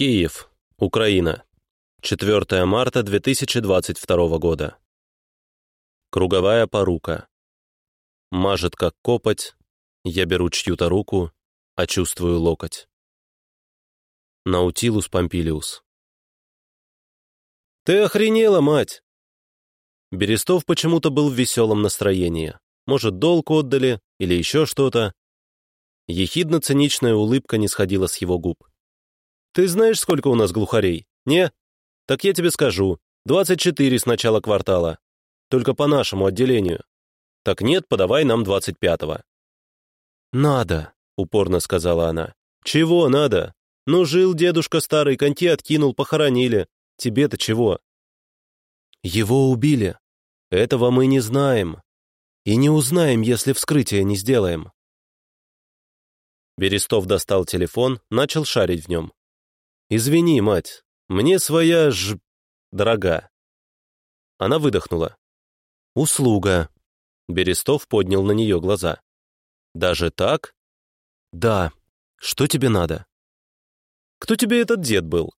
Киев, Украина. 4 марта 2022 года. Круговая порука. Мажет, как копоть, я беру чью-то руку, а чувствую локоть. Наутилус Помпилиус. «Ты охренела, мать!» Берестов почему-то был в веселом настроении. Может, долг отдали или еще что-то. Ехидно-циничная улыбка не сходила с его губ. «Ты знаешь, сколько у нас глухарей? Не? Так я тебе скажу. 24 с начала квартала. Только по нашему отделению. Так нет, подавай нам 25-го». «Надо», — упорно сказала она. «Чего надо? Ну, жил дедушка старый, коньки откинул, похоронили. Тебе-то чего?» «Его убили. Этого мы не знаем. И не узнаем, если вскрытие не сделаем». Берестов достал телефон, начал шарить в нем. «Извини, мать, мне своя ж... дорога». Она выдохнула. «Услуга». Берестов поднял на нее глаза. «Даже так?» «Да. Что тебе надо?» «Кто тебе этот дед был?»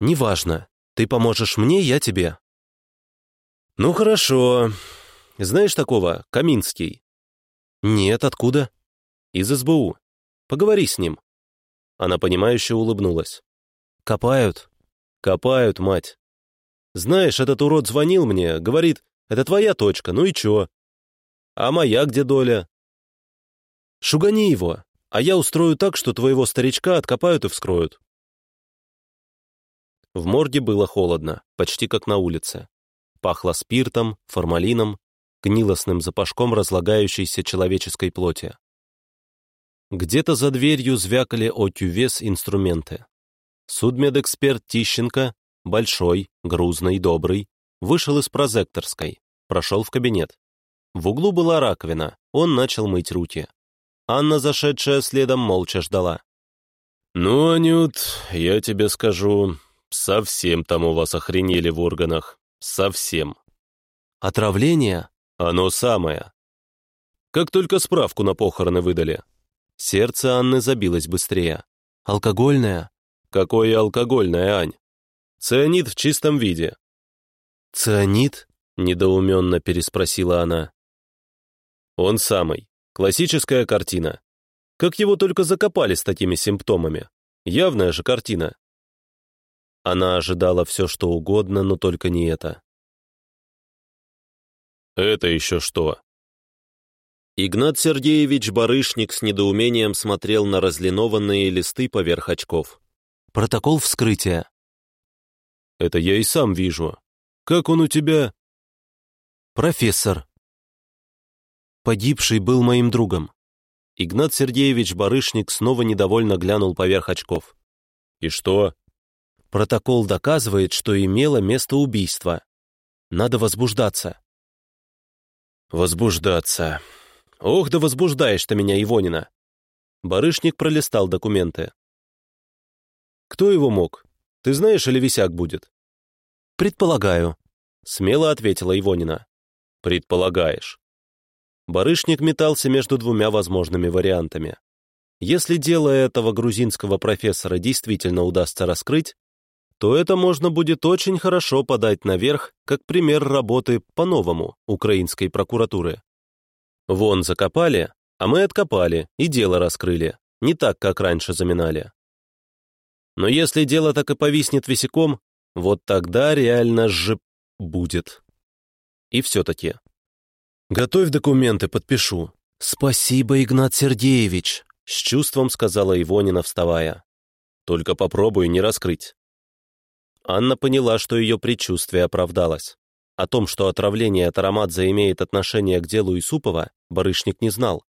«Неважно. Ты поможешь мне, я тебе». «Ну хорошо. Знаешь такого, Каминский?» «Нет, откуда?» «Из СБУ. Поговори с ним». Она понимающе улыбнулась. «Копают?» «Копают, мать. Знаешь, этот урод звонил мне, говорит, это твоя точка, ну и чё? А моя где доля?» «Шугани его, а я устрою так, что твоего старичка откопают и вскроют». В морге было холодно, почти как на улице. Пахло спиртом, формалином, гнилостным запашком разлагающейся человеческой плоти. Где-то за дверью звякали о тювес инструменты. Судмедэксперт Тищенко, большой, грузный, добрый, вышел из прозекторской, прошел в кабинет. В углу была раковина, он начал мыть руки. Анна, зашедшая следом, молча ждала. «Ну, Анют, я тебе скажу, совсем там у вас охренели в органах. Совсем». «Отравление?» «Оно самое. Как только справку на похороны выдали». Сердце Анны забилось быстрее. «Алкогольное?» «Какое алкогольное, Ань?» «Цианид в чистом виде». «Цианид?» — недоуменно переспросила она. «Он самый. Классическая картина. Как его только закопали с такими симптомами. Явная же картина». Она ожидала все, что угодно, но только не это. «Это еще что?» Игнат Сергеевич Барышник с недоумением смотрел на разлинованные листы поверх очков. «Протокол вскрытия». «Это я и сам вижу. Как он у тебя?» «Профессор». Погибший был моим другом. Игнат Сергеевич Барышник снова недовольно глянул поверх очков. «И что?» «Протокол доказывает, что имело место убийство. Надо возбуждаться». «Возбуждаться. Ох, да возбуждаешь ты меня, Ивонина!» Барышник пролистал документы. «Кто его мог? Ты знаешь, или висяк будет?» «Предполагаю», — смело ответила Ивонина. «Предполагаешь». Барышник метался между двумя возможными вариантами. Если дело этого грузинского профессора действительно удастся раскрыть, то это можно будет очень хорошо подать наверх как пример работы по-новому украинской прокуратуры. Вон закопали, а мы откопали и дело раскрыли, не так, как раньше заминали. Но если дело так и повиснет висяком, вот тогда реально же будет. И все-таки. «Готовь документы, подпишу». «Спасибо, Игнат Сергеевич», — с чувством сказала Ивонина, вставая. «Только попробуй не раскрыть». Анна поняла, что ее предчувствие оправдалось. О том, что отравление Тарамадзе имеет отношение к делу Исупова, барышник не знал.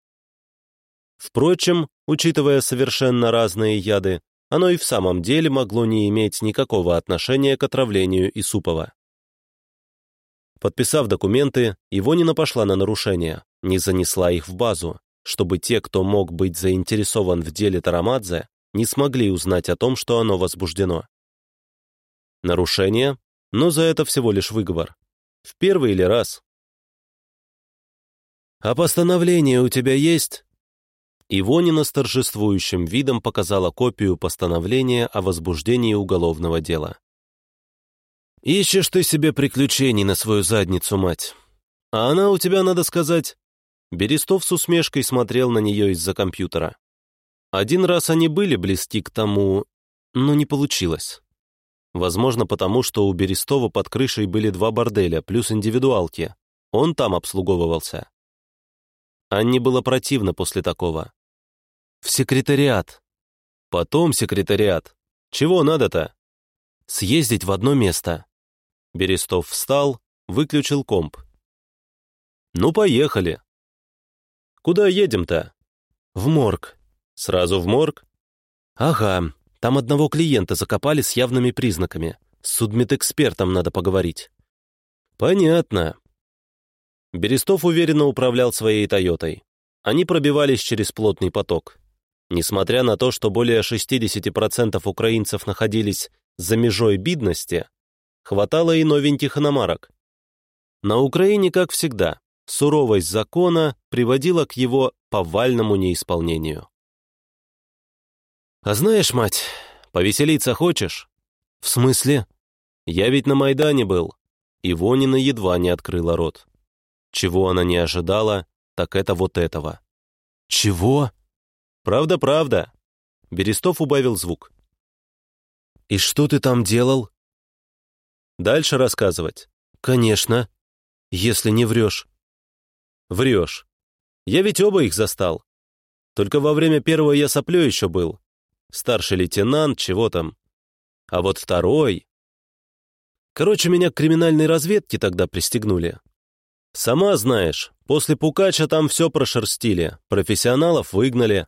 Впрочем, учитывая совершенно разные яды, оно и в самом деле могло не иметь никакого отношения к отравлению Исупова. Подписав документы, Ивонина пошла на нарушение, не занесла их в базу, чтобы те, кто мог быть заинтересован в деле Тарамадзе, не смогли узнать о том, что оно возбуждено. Нарушение, но за это всего лишь выговор. В первый или раз. «А постановление у тебя есть?» Ивонина с торжествующим видом показала копию постановления о возбуждении уголовного дела. «Ищешь ты себе приключений на свою задницу, мать. А она у тебя, надо сказать...» Берестов с усмешкой смотрел на нее из-за компьютера. Один раз они были близки к тому, но не получилось. Возможно, потому что у Берестова под крышей были два борделя, плюс индивидуалки. Он там обслуговывался. Анне было противно после такого. В секретариат. Потом секретариат. Чего надо-то? Съездить в одно место. Берестов встал, выключил комп. Ну, поехали. Куда едем-то? В морг. Сразу в морг? Ага, там одного клиента закопали с явными признаками. С судмедэкспертом надо поговорить. Понятно. Берестов уверенно управлял своей «Тойотой». Они пробивались через плотный поток. Несмотря на то, что более 60% украинцев находились за межой бидности, хватало и новеньких иномарок. На Украине, как всегда, суровость закона приводила к его повальному неисполнению. «А знаешь, мать, повеселиться хочешь?» «В смысле?» «Я ведь на Майдане был». Ивонина едва не открыла рот. Чего она не ожидала, так это вот этого. «Чего?» «Правда-правда». Берестов убавил звук. «И что ты там делал?» «Дальше рассказывать?» «Конечно. Если не врешь». «Врешь. Я ведь оба их застал. Только во время первого я соплю еще был, старший лейтенант, чего там. А вот второй... Короче, меня к криминальной разведке тогда пристегнули. Сама знаешь, после Пукача там все прошерстили, профессионалов выгнали.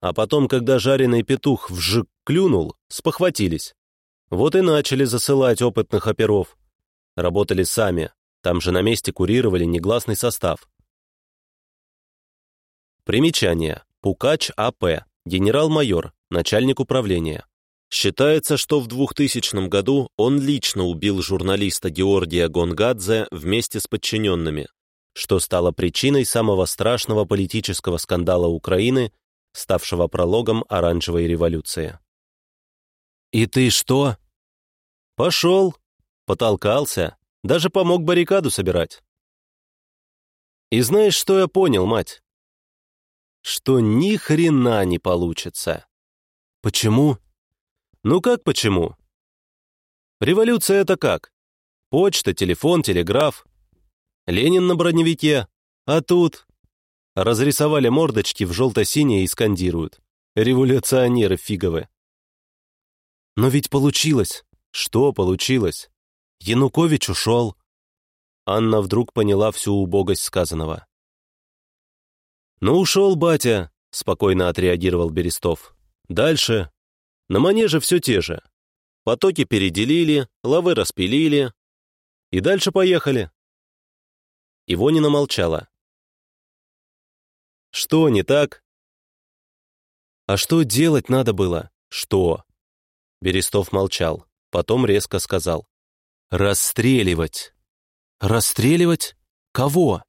А потом, когда жареный петух вжик клюнул, спохватились. Вот и начали засылать опытных оперов. Работали сами, там же на месте курировали негласный состав. Примечание. Пукач А.П. Генерал-майор, начальник управления. Считается, что в 2000 году он лично убил журналиста Георгия Гонгадзе вместе с подчиненными, что стало причиной самого страшного политического скандала Украины, ставшего прологом оранжевой революции. «И ты что?» «Пошел, потолкался, даже помог баррикаду собирать». «И знаешь, что я понял, мать?» «Что ни хрена не получится». Почему? Ну как почему? Революция это как? Почта, телефон, телеграф. Ленин на броневике. А тут... Разрисовали мордочки в желто-синее и скандируют. Революционеры фиговы. Но ведь получилось. Что получилось? Янукович ушел. Анна вдруг поняла всю убогость сказанного. «Ну, ушел, батя», — спокойно отреагировал Берестов. Дальше. На манеже все те же. Потоки переделили, лавы распилили. И дальше поехали. Ивонина молчала. Что не так? А что делать надо было? Что? Берестов молчал, потом резко сказал. Расстреливать. Расстреливать? Кого?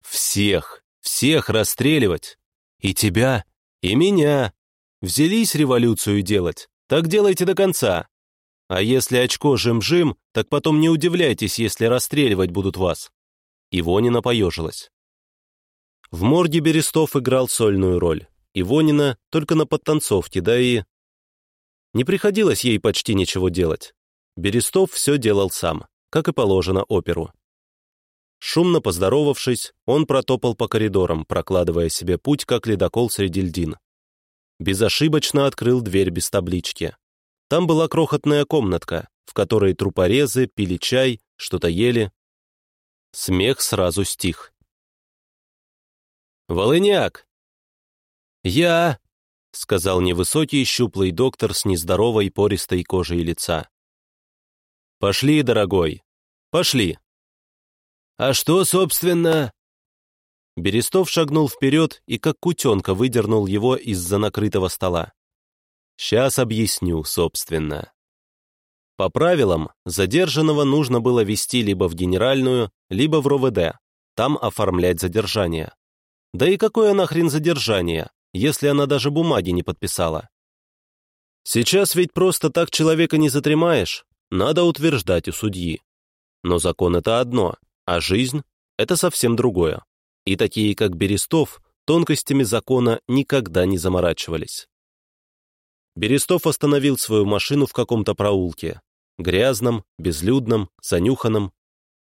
Всех, всех расстреливать. И тебя, и меня, Взялись революцию делать, так делайте до конца. А если очко жим-жим, так потом не удивляйтесь, если расстреливать будут вас». Ивонина поежилась. В морге Берестов играл сольную роль. Ивонина только на подтанцовке, да и... Не приходилось ей почти ничего делать. Берестов все делал сам, как и положено оперу. Шумно поздоровавшись, он протопал по коридорам, прокладывая себе путь, как ледокол среди льдин безошибочно открыл дверь без таблички. Там была крохотная комнатка, в которой трупорезы пили чай, что-то ели. Смех сразу стих. «Волыняк!» «Я!» — сказал невысокий щуплый доктор с нездоровой пористой кожей лица. «Пошли, дорогой, пошли!» «А что, собственно?» Берестов шагнул вперед и как кутенка выдернул его из-за накрытого стола. Сейчас объясню, собственно. По правилам, задержанного нужно было вести либо в генеральную, либо в РОВД, там оформлять задержание. Да и какое нахрен задержание? если она даже бумаги не подписала. Сейчас ведь просто так человека не затремаешь, надо утверждать у судьи. Но закон — это одно, а жизнь — это совсем другое. И такие, как Берестов, тонкостями закона никогда не заморачивались. Берестов остановил свою машину в каком-то проулке. Грязном, безлюдном, занюханном.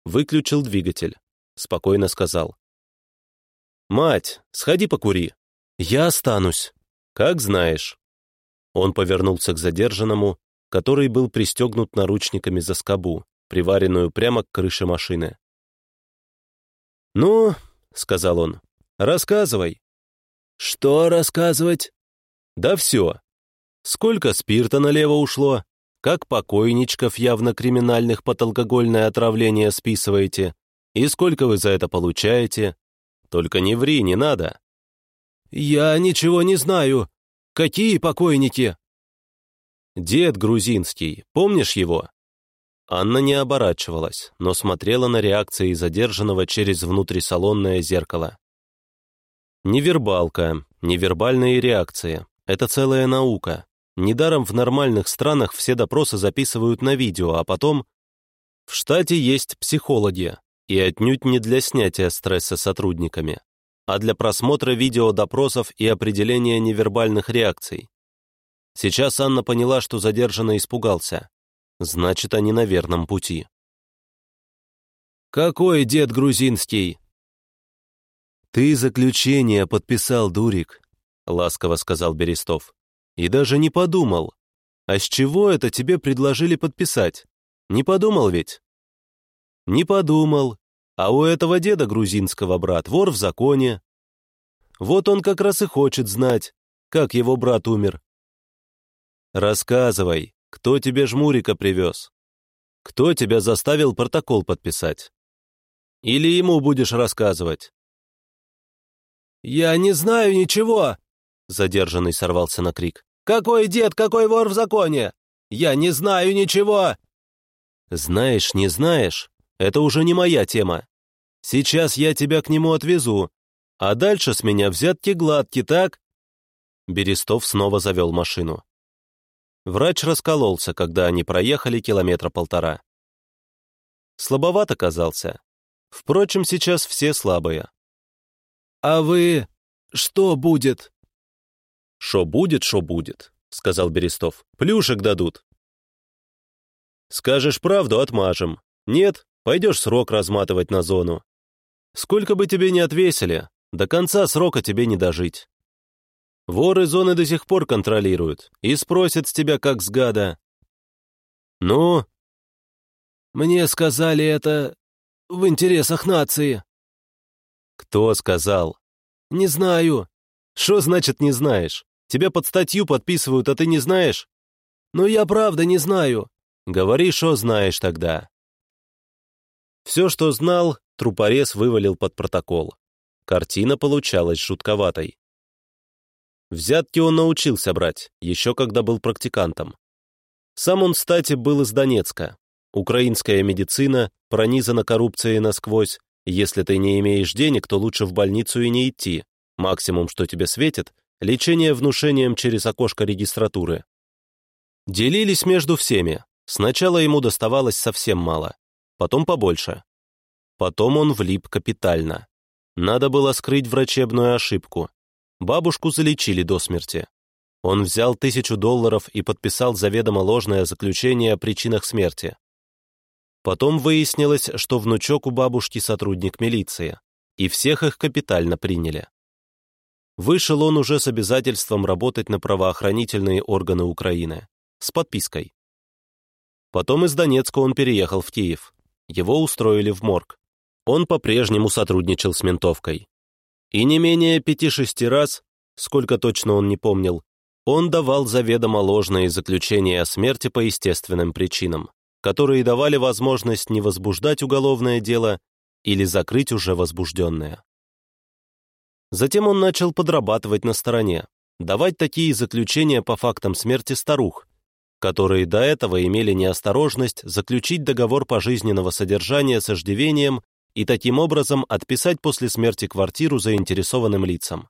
Выключил двигатель. Спокойно сказал. «Мать, сходи покури». «Я останусь». «Как знаешь». Он повернулся к задержанному, который был пристегнут наручниками за скобу, приваренную прямо к крыше машины. «Ну, — сказал он, — рассказывай». «Что рассказывать?» «Да все. Сколько спирта налево ушло? Как покойничков явно криминальных под алкогольное отравление списываете? И сколько вы за это получаете? Только не ври, не надо». «Я ничего не знаю. Какие покойники?» «Дед грузинский, помнишь его?» Анна не оборачивалась, но смотрела на реакции задержанного через внутрисалонное зеркало. Невербалка, невербальные реакции — это целая наука. Недаром в нормальных странах все допросы записывают на видео, а потом... В штате есть психологи, и отнюдь не для снятия стресса сотрудниками, а для просмотра видеодопросов и определения невербальных реакций. Сейчас Анна поняла, что задержанный испугался. Значит, они на верном пути. «Какой дед грузинский?» «Ты заключение подписал, Дурик», — ласково сказал Берестов. «И даже не подумал. А с чего это тебе предложили подписать? Не подумал ведь?» «Не подумал. А у этого деда грузинского брат вор в законе. Вот он как раз и хочет знать, как его брат умер. Рассказывай, кто тебе жмурика привез? Кто тебя заставил протокол подписать? Или ему будешь рассказывать? «Я не знаю ничего!» Задержанный сорвался на крик. «Какой дед, какой вор в законе? Я не знаю ничего!» «Знаешь, не знаешь, это уже не моя тема. Сейчас я тебя к нему отвезу, а дальше с меня взятки гладки, так?» Берестов снова завел машину. Врач раскололся, когда они проехали километра полтора. Слабоват оказался. Впрочем, сейчас все слабые. «А вы... что будет?» «Шо будет, шо будет», — сказал Берестов. «Плюшек дадут». «Скажешь правду, отмажем. Нет, пойдешь срок разматывать на зону. Сколько бы тебе ни отвесили, до конца срока тебе не дожить. Воры зоны до сих пор контролируют и спросят с тебя как с гада. Ну? Мне сказали это в интересах нации. Кто сказал? Не знаю. Что значит не знаешь? Тебя под статью подписывают, а ты не знаешь? Ну я правда не знаю. Говори, что знаешь тогда. Все, что знал, трупорез вывалил под протокол. Картина получалась жутковатой. Взятки он научился брать, еще когда был практикантом. Сам он, кстати, был из Донецка. Украинская медицина пронизана коррупцией насквозь. Если ты не имеешь денег, то лучше в больницу и не идти. Максимум, что тебе светит, лечение внушением через окошко регистратуры. Делились между всеми. Сначала ему доставалось совсем мало, потом побольше. Потом он влип капитально. Надо было скрыть врачебную ошибку, Бабушку залечили до смерти. Он взял тысячу долларов и подписал заведомо ложное заключение о причинах смерти. Потом выяснилось, что внучок у бабушки сотрудник милиции, и всех их капитально приняли. Вышел он уже с обязательством работать на правоохранительные органы Украины, с подпиской. Потом из Донецка он переехал в Киев. Его устроили в морг. Он по-прежнему сотрудничал с ментовкой. И не менее пяти-шести раз, сколько точно он не помнил, он давал заведомо ложные заключения о смерти по естественным причинам, которые давали возможность не возбуждать уголовное дело или закрыть уже возбужденное. Затем он начал подрабатывать на стороне, давать такие заключения по фактам смерти старух, которые до этого имели неосторожность заключить договор пожизненного содержания с иждивением и таким образом отписать после смерти квартиру заинтересованным лицам.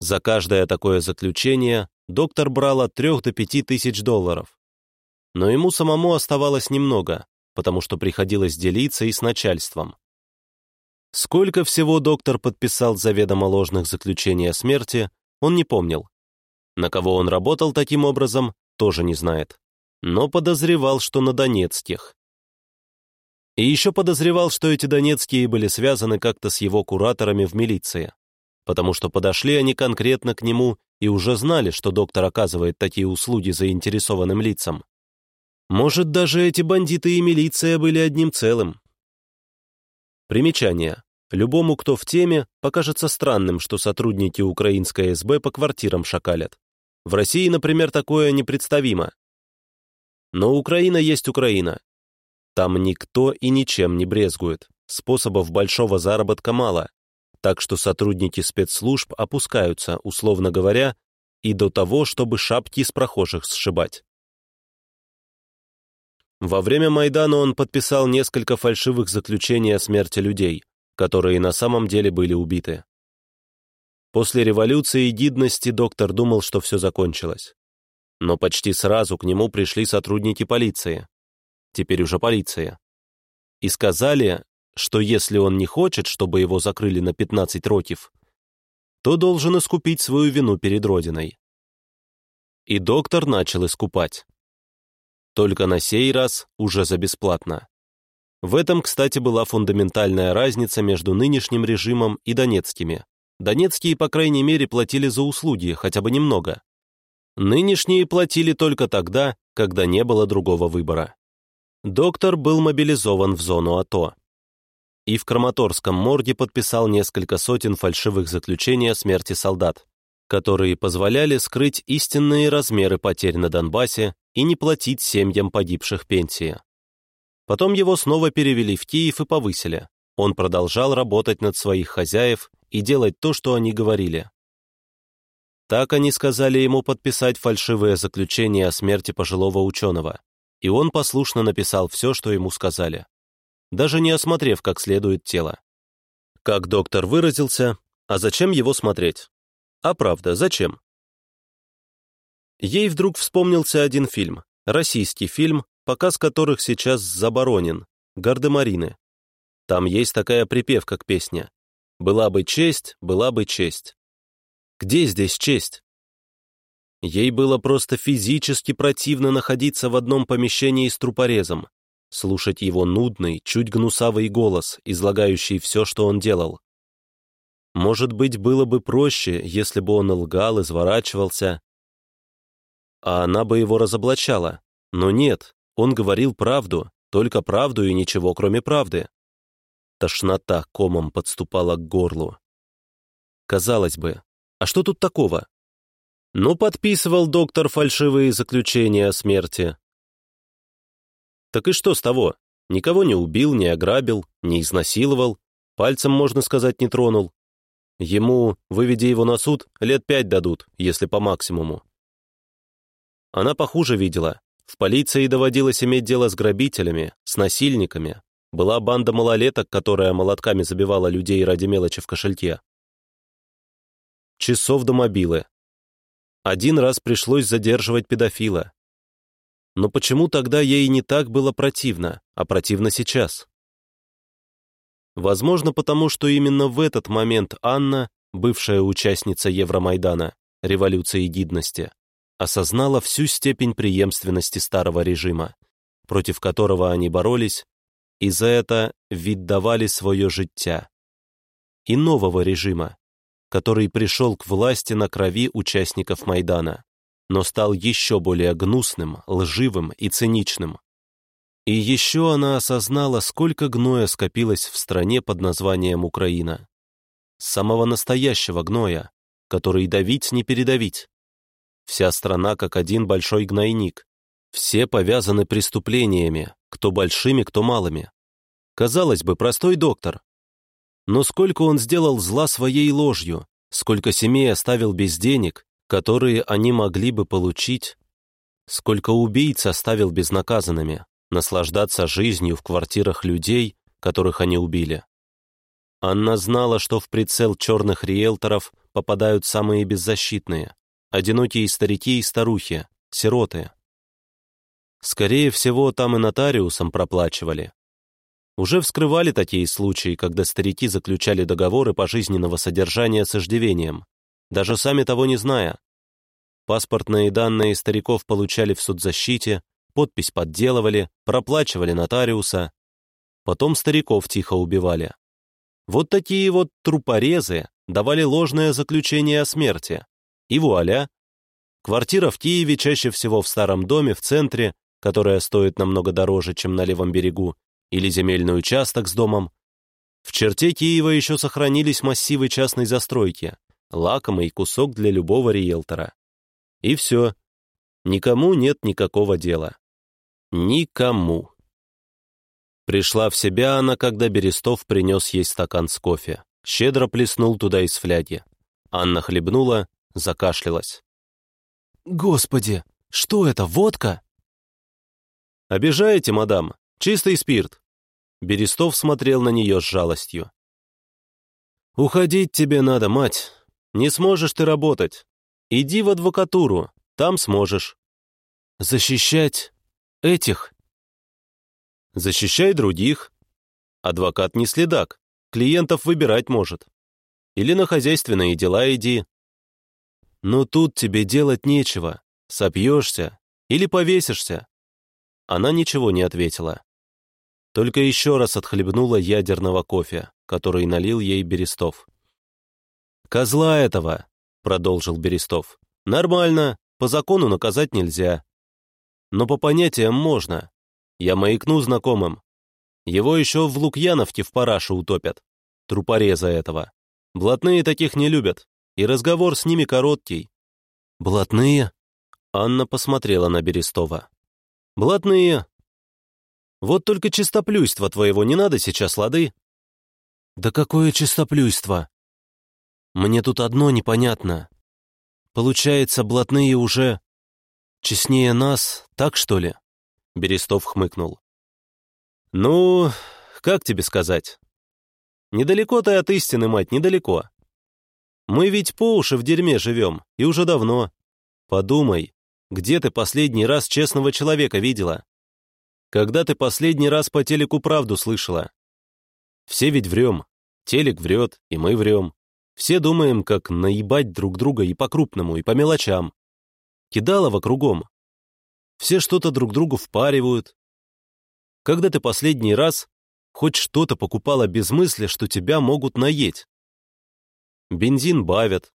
За каждое такое заключение доктор брал от 3 до 5 тысяч долларов. Но ему самому оставалось немного, потому что приходилось делиться и с начальством. Сколько всего доктор подписал заведомо ложных заключений о смерти, он не помнил. На кого он работал таким образом, тоже не знает. Но подозревал, что на донецких. И еще подозревал, что эти донецкие были связаны как-то с его кураторами в милиции, потому что подошли они конкретно к нему и уже знали, что доктор оказывает такие услуги заинтересованным лицам. Может, даже эти бандиты и милиция были одним целым. Примечание. Любому, кто в теме, покажется странным, что сотрудники украинской СБ по квартирам шакалят. В России, например, такое непредставимо. Но Украина есть Украина. Там никто и ничем не брезгует. Способов большого заработка мало. Так что сотрудники спецслужб опускаются, условно говоря, и до того, чтобы шапки с прохожих сшибать. Во время Майдана он подписал несколько фальшивых заключений о смерти людей, которые на самом деле были убиты. После революции и гидности доктор думал, что все закончилось. Но почти сразу к нему пришли сотрудники полиции. Теперь уже полиция. И сказали, что если он не хочет, чтобы его закрыли на 15 років, то должен искупить свою вину перед Родиной. И доктор начал искупать. Только на сей раз уже за бесплатно. В этом, кстати, была фундаментальная разница между нынешним режимом и донецкими. Донецкие, по крайней мере, платили за услуги, хотя бы немного. Нынешние платили только тогда, когда не было другого выбора. Доктор был мобилизован в зону АТО. И в Краматорском морге подписал несколько сотен фальшивых заключений о смерти солдат, которые позволяли скрыть истинные размеры потерь на Донбассе и не платить семьям погибших пенсии. Потом его снова перевели в Киев и повысили. Он продолжал работать над своих хозяев и делать то, что они говорили. Так они сказали ему подписать фальшивое заключение о смерти пожилого ученого, и он послушно написал все, что ему сказали, даже не осмотрев как следует тело. Как доктор выразился, а зачем его смотреть? А правда, зачем? Ей вдруг вспомнился один фильм, российский фильм показ которых сейчас заборонен, гардемарины. Там есть такая припевка к песне. «Была бы честь, была бы честь». Где здесь честь? Ей было просто физически противно находиться в одном помещении с трупорезом, слушать его нудный, чуть гнусавый голос, излагающий все, что он делал. Может быть, было бы проще, если бы он лгал, изворачивался, а она бы его разоблачала. Но нет, он говорил правду, только правду и ничего, кроме правды. Тошнота комом подступала к горлу. Казалось бы, а что тут такого? Ну, подписывал доктор фальшивые заключения о смерти. Так и что с того? Никого не убил, не ограбил, не изнасиловал, пальцем, можно сказать, не тронул. Ему, выведя его на суд, лет пять дадут, если по максимуму. Она похуже видела. В полиции доводилось иметь дело с грабителями, с насильниками. Была банда малолеток, которая молотками забивала людей ради мелочи в кошельке. Часов до мобилы. Один раз пришлось задерживать педофила. Но почему тогда ей не так было противно, а противно сейчас? Возможно, потому что именно в этот момент Анна, бывшая участница Евромайдана, революции гидности, осознала всю степень преемственности старого режима, против которого они боролись, и за это віддавали свое життя, и нового режима, который пришел к власти на крови участников Майдана, но стал еще более гнусным, лживым и циничным. И еще она осознала, сколько гноя скопилось в стране под названием Украина. Самого настоящего гноя, который давить не передавить, Вся страна как один большой гнойник. Все повязаны преступлениями, кто большими, кто малыми. Казалось бы, простой доктор. Но сколько он сделал зла своей ложью, сколько семей оставил без денег, которые они могли бы получить, сколько убийц оставил безнаказанными, наслаждаться жизнью в квартирах людей, которых они убили. Анна знала, что в прицел черных риэлторов попадают самые беззащитные, одинокие старики и старухи, сироты. Скорее всего, там и нотариусам проплачивали. Уже вскрывали такие случаи, когда старики заключали договоры пожизненного содержания с иждивением, даже сами того не зная. Паспортные данные стариков получали в судзащите, подпись подделывали, проплачивали нотариуса. Потом стариков тихо убивали. Вот такие вот трупорезы давали ложное заключение о смерти. И вуаля! Квартира в Киеве чаще всего в старом доме в центре, которая стоит намного дороже, чем на левом берегу, или земельный участок с домом. В черте Киева еще сохранились массивы частной застройки, лакомый кусок для любого риэлтора. И все. Никому нет никакого дела. Никому. Пришла в себя она, когда Берестов принес ей стакан с кофе. Щедро плеснул туда из фляги. Анна хлебнула, закашлялась. «Господи, что это, водка?» «Обижаете, мадам? Чистый спирт». Берестов смотрел на нее с жалостью. «Уходить тебе надо, мать. Не сможешь ты работать. Иди в адвокатуру, там сможешь». «Защищать этих?» «Защищай других. Адвокат не следак, клиентов выбирать может. Или на хозяйственные дела иди. Но тут тебе делать нечего, сопьешься или повесишься. Она ничего не ответила. Только еще раз отхлебнула ядерного кофе, который налил ей Берестов. «Козла этого!» — продолжил Берестов. «Нормально, по закону наказать нельзя. Но по понятиям можно. Я маякну знакомым. Его еще в Лукьяновке в парашу утопят. Трупореза этого. Блатные таких не любят, и разговор с ними короткий». «Блатные?» Анна посмотрела на Берестова. Блатные. Вот только чистоплюйства твоего не надо сейчас, лады? Да какое чистоплюйство? Мне тут одно непонятно. Получается, блатные уже честнее нас, так что ли? Берестов хмыкнул. Ну, как тебе сказать? Недалеко ты от истины, мать, недалеко. Мы ведь по уши в дерьме живем, и уже давно. Подумай, где ты последний раз честного человека видела? Когда ты последний раз по телеку правду слышала? Все ведь врем. Телек врет, и мы врем. Все думаем, как наебать друг друга и по-крупному, и по мелочам. Кидалово кругом. Все что-то друг другу впаривают. Когда ты последний раз хоть что-то покупала без мысли, что тебя могут наеть? Бензин бавят,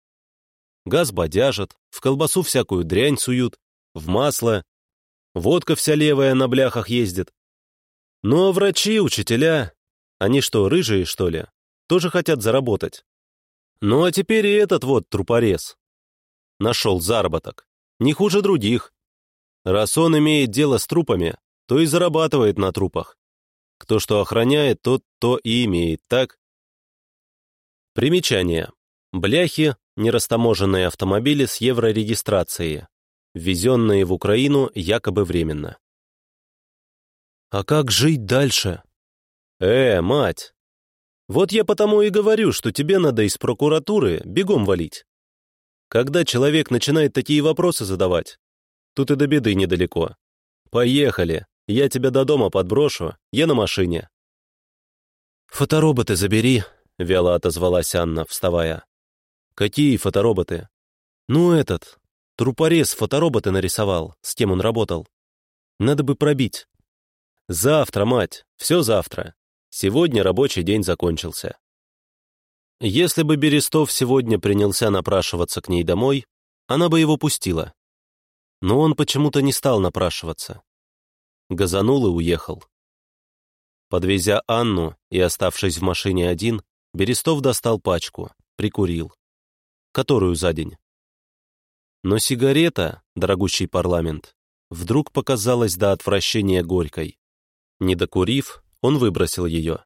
газ бодяжат, в колбасу всякую дрянь суют, в масло. Водка вся левая на бляхах ездит. Ну а врачи, учителя, они что, рыжие, что ли? Тоже хотят заработать. Ну а теперь и этот вот трупорез. Нашел заработок. Не хуже других. Раз он имеет дело с трупами, то и зарабатывает на трупах. Кто что охраняет, тот то и имеет, так? Примечание. Бляхи – нерастаможенные автомобили с еврорегистрацией ввезенные в Украину якобы временно. «А как жить дальше?» «Э, мать! Вот я потому и говорю, что тебе надо из прокуратуры бегом валить. Когда человек начинает такие вопросы задавать, тут и до беды недалеко. Поехали, я тебя до дома подброшу, я на машине». «Фотороботы забери», — вяло отозвалась Анна, вставая. «Какие фотороботы?» «Ну, этот, Трупорез фотороботы нарисовал, с кем он работал. Надо бы пробить. Завтра, мать, все завтра. Сегодня рабочий день закончился. Если бы Берестов сегодня принялся напрашиваться к ней домой, она бы его пустила. Но он почему-то не стал напрашиваться. Газанул и уехал. Подвезя Анну и оставшись в машине один, Берестов достал пачку, прикурил. Которую за день? Но сигарета, дорогущий парламент, вдруг показалась до отвращения горькой. Не докурив, он выбросил ее.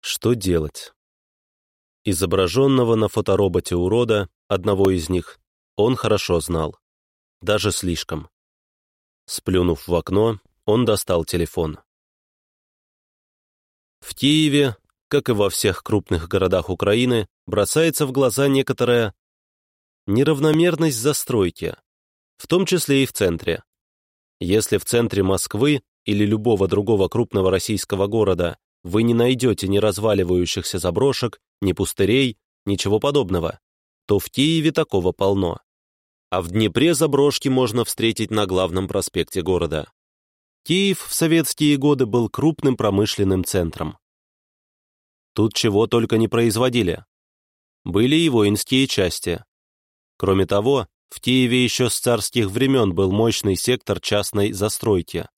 Что делать? Изображенного на фотороботе урода, одного из них, он хорошо знал. Даже слишком. Сплюнув в окно, он достал телефон. В Киеве, как и во всех крупных городах Украины, бросается в глаза некоторая неравномерность застройки, в том числе и в центре. Если в центре Москвы или любого другого крупного российского города вы не найдете ни разваливающихся заброшек, ни пустырей, ничего подобного, то в Киеве такого полно. А в Днепре заброшки можно встретить на главном проспекте города. Киев в советские годы был крупным промышленным центром. Тут чего только не производили. Были и воинские части. Кроме того, в Киеве еще с царских времен был мощный сектор частной застройки,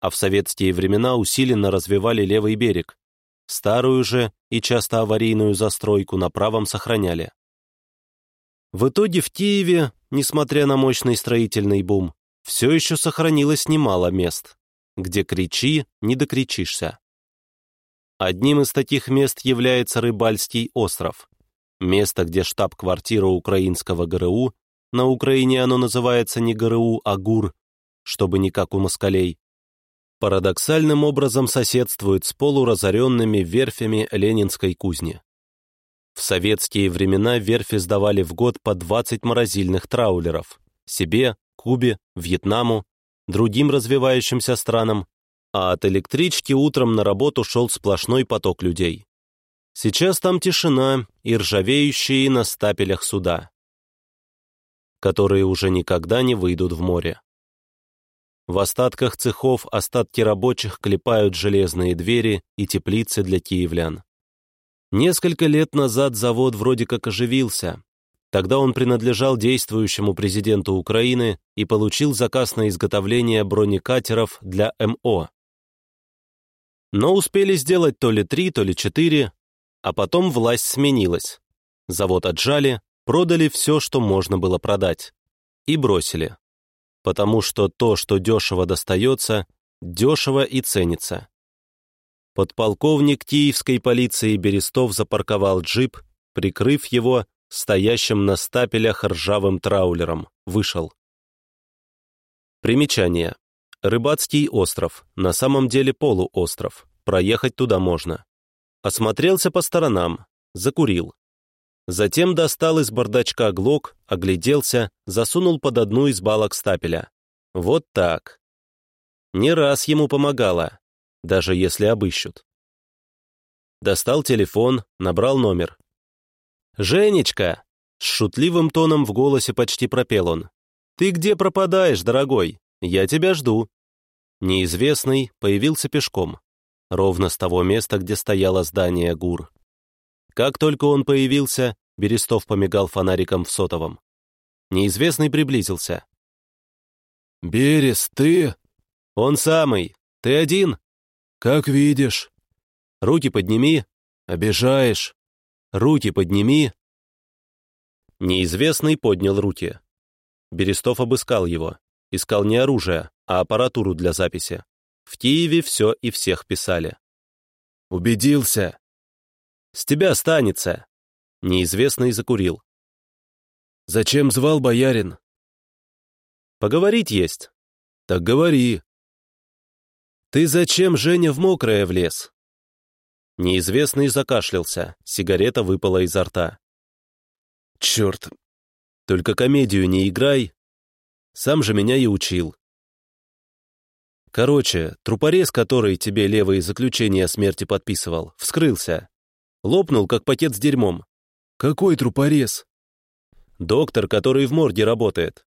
а в советские времена усиленно развивали левый берег. Старую же и часто аварийную застройку на правом сохраняли. В итоге в Киеве, несмотря на мощный строительный бум, все еще сохранилось немало мест, где кричи, не докричишься. Одним из таких мест является Рыбальский остров, место, где штаб-квартира украинского ГРУ, на Украине оно называется не ГРУ, а ГУР, чтобы не как у москалей, парадоксальным образом соседствует с полуразоренными верфями Ленинской кузни. В советские времена верфи сдавали в год по 20 морозильных траулеров себе, Кубе, Вьетнаму, другим развивающимся странам, а от электрички утром на работу шел сплошной поток людей. Сейчас там тишина и ржавеющие на стапелях суда, которые уже никогда не выйдут в море. В остатках цехов остатки рабочих клепают железные двери и теплицы для киевлян. Несколько лет назад завод вроде как оживился. Тогда он принадлежал действующему президенту Украины и получил заказ на изготовление бронекатеров для МО. Но успели сделать то ли три, то ли четыре, а потом власть сменилась. Завод отжали, продали все, что можно было продать. И бросили потому что то, что дешево достается, дешево и ценится. Подполковник киевской полиции Берестов запарковал джип, прикрыв его стоящим на стапелях ржавым траулером, вышел. Примечание. Рыбацкий остров, на самом деле полуостров, проехать туда можно. Осмотрелся по сторонам, закурил. Затем достал из бардачка глок, огляделся, засунул под одну из балок стапеля. Вот так. Не раз ему помогало, даже если обыщут. Достал телефон, набрал номер. «Женечка!» — с шутливым тоном в голосе почти пропел он. «Ты где пропадаешь, дорогой? Я тебя жду». Неизвестный появился пешком, ровно с того места, где стояло здание ГУР. Как только он появился, Берестов помигал фонариком в сотовом. Неизвестный приблизился. «Берес, ты?» «Он самый. Ты один?» «Как видишь». «Руки подними». «Обижаешь». «Руки подними». Неизвестный поднял руки. Берестов обыскал его. Искал не оружие, а аппаратуру для записи. В Киеве все и всех писали. «Убедился?» С тебя останется!» Неизвестный закурил. «Зачем звал боярин?» «Поговорить есть». «Так говори». «Ты зачем, Женя, в мокрое влез?» Неизвестный закашлялся, сигарета выпала изо рта. «Черт! Только комедию не играй. Сам же меня и учил. Короче, трупорез, который тебе левые заключения о смерти подписывал, вскрылся. Лопнул, как пакет с дерьмом. Какой трупорез? Доктор, который в морге работает.